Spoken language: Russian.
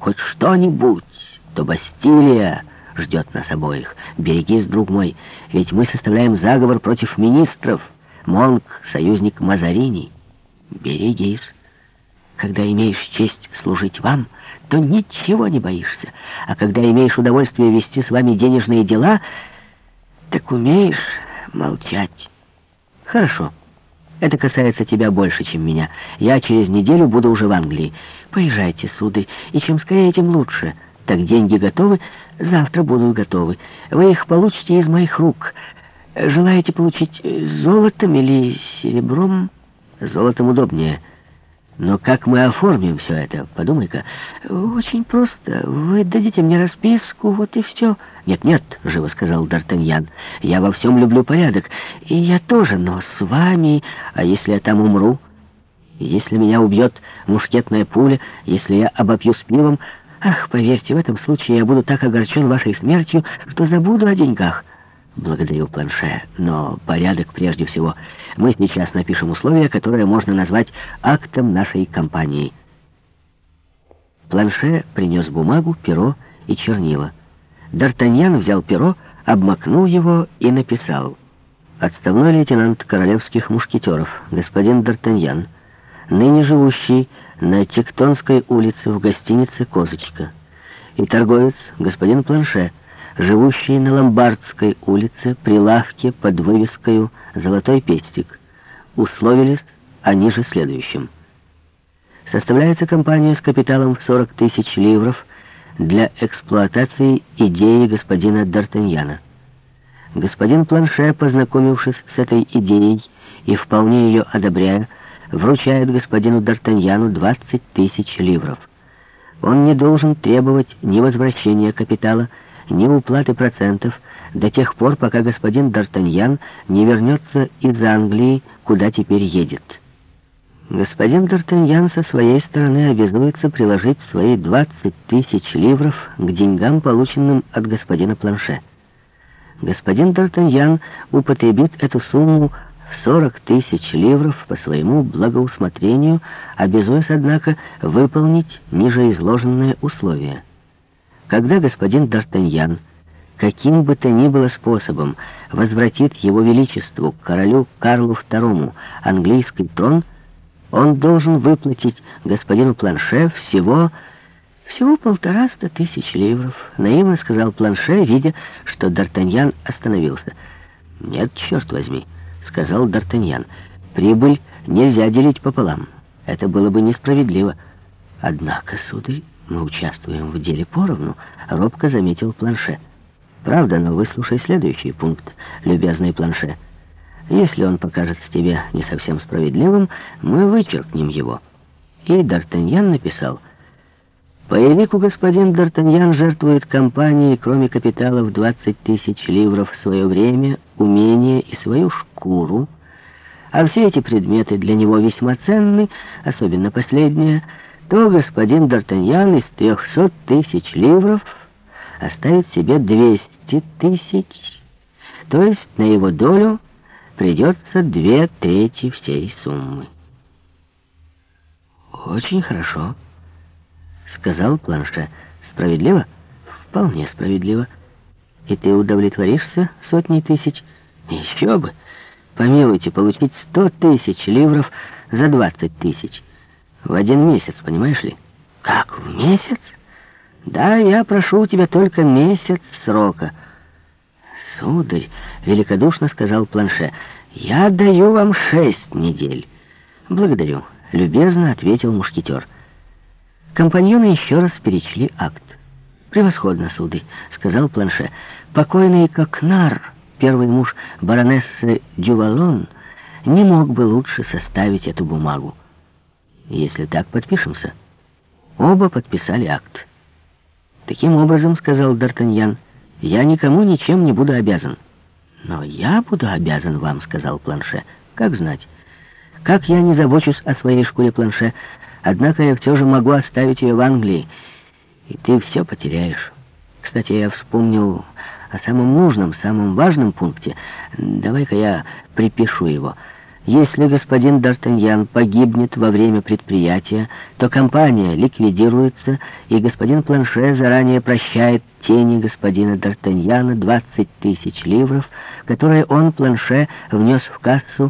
хоть что-нибудь, то Бастилия ждет нас обоих. Берегись, друг мой, ведь мы составляем заговор против министров. Монк — союзник Мазарини. Берегись. Когда имеешь честь служить вам, то ничего не боишься. А когда имеешь удовольствие вести с вами денежные дела, так умеешь молчать. Хорошо. Это касается тебя больше, чем меня. Я через неделю буду уже в Англии. Поезжайте, сударь, и чем скорее, тем лучше. Так деньги готовы, завтра будут готовы. Вы их получите из моих рук. Желаете получить золотом или серебром? Золотом удобнее. Но как мы оформим все это? Подумай-ка. Очень просто. Вы дадите мне расписку, вот и все. Нет-нет, живо сказал Д'Артаньян. Я во всем люблю порядок. И я тоже, но с вами... А если я там умру? Если меня убьет мушкетная пуля, если я обопьюсь пивом... Ах, поверьте, в этом случае я буду так огорчен вашей смертью, что забуду о деньгах. Благодарю, Планше, но порядок прежде всего. Мы сейчас напишем условия, которые можно назвать актом нашей кампании. Планше принес бумагу, перо и чернила. Д'Артаньян взял перо, обмакнул его и написал. Отставной лейтенант королевских мушкетеров, господин Д'Артаньян, ныне живущий на Тектонской улице в гостинице «Козочка», и торговец, господин Планше, живущий на Ломбардской улице при лавке под вывеской «Золотой пестик», условились они же следующим. Составляется компания с капиталом в 40 тысяч ливров для эксплуатации идеи господина Д'Артаньяна. Господин Планше, познакомившись с этой идеей и вполне ее одобряя, вручает господину Д'Артаньяну 20 тысяч ливров. Он не должен требовать ни возвращения капитала, ни уплаты процентов до тех пор, пока господин Д'Артаньян не вернется из Англии, куда теперь едет. Господин Д'Артаньян со своей стороны обязуется приложить свои 20 тысяч ливров к деньгам, полученным от господина Планше. Господин Д'Артаньян употребит эту сумму в 40 тысяч ливров по своему благоусмотрению, обязуясь, однако, выполнить ниже изложенные условия. Когда господин Д'Артаньян каким бы то ни было способом возвратит его величеству, королю Карлу II, английский трон, он должен выплатить господину Планше всего... «Всего полтораста тысяч ливров», — наивно сказал Планше, видя, что Д'Артаньян остановился. «Нет, черт возьми», — сказал Д'Артаньян, — «прибыль нельзя делить пополам. Это было бы несправедливо». «Однако, сударь, мы участвуем в деле поровну», — робко заметил Планше. «Правда, но выслушай следующий пункт, любезный Планше. Если он покажется тебе не совсем справедливым, мы вычеркнем его». И Д'Артаньян написал... По элику господин Д'Артаньян жертвует компании, кроме капитала в 20 тысяч ливров, свое время, умение и свою шкуру, а все эти предметы для него весьма ценны, особенно последнее — то господин Д'Артаньян из трехсот тысяч ливров оставит себе двести тысяч, то есть на его долю придется две трети всей суммы. «Очень хорошо», — сказал Планше. «Справедливо?» «Вполне справедливо. И ты удовлетворишься сотней тысяч?» «Еще бы! Помилуйте, получить сто тысяч ливров за двадцать тысяч». В один месяц, понимаешь ли? Как, в месяц? Да, я прошу у тебя только месяц срока. Сударь, великодушно сказал Планше, я даю вам шесть недель. Благодарю, любезно ответил мушкетер. Компаньоны еще раз перечли акт. «Превосходно, сударь», — сказал Планше. «Покойный Кокнар, первый муж баронессы Дювалон, не мог бы лучше составить эту бумагу. Если так, подпишемся. Оба подписали акт. Таким образом, сказал Д'Артаньян, я никому ничем не буду обязан. Но я буду обязан вам, сказал Планше. Как знать? Как я не забочусь о своей шкуре Планше, однако я все же могу оставить ее в Англии, и ты все потеряешь. Кстати, я вспомнил о самом нужном, самом важном пункте. Давай-ка я припишу его. Если господин Д'Артаньян погибнет во время предприятия, то компания ликвидируется, и господин Планше заранее прощает тени господина Д'Артаньяна 20 тысяч ливров, которые он, Планше, внес в кассу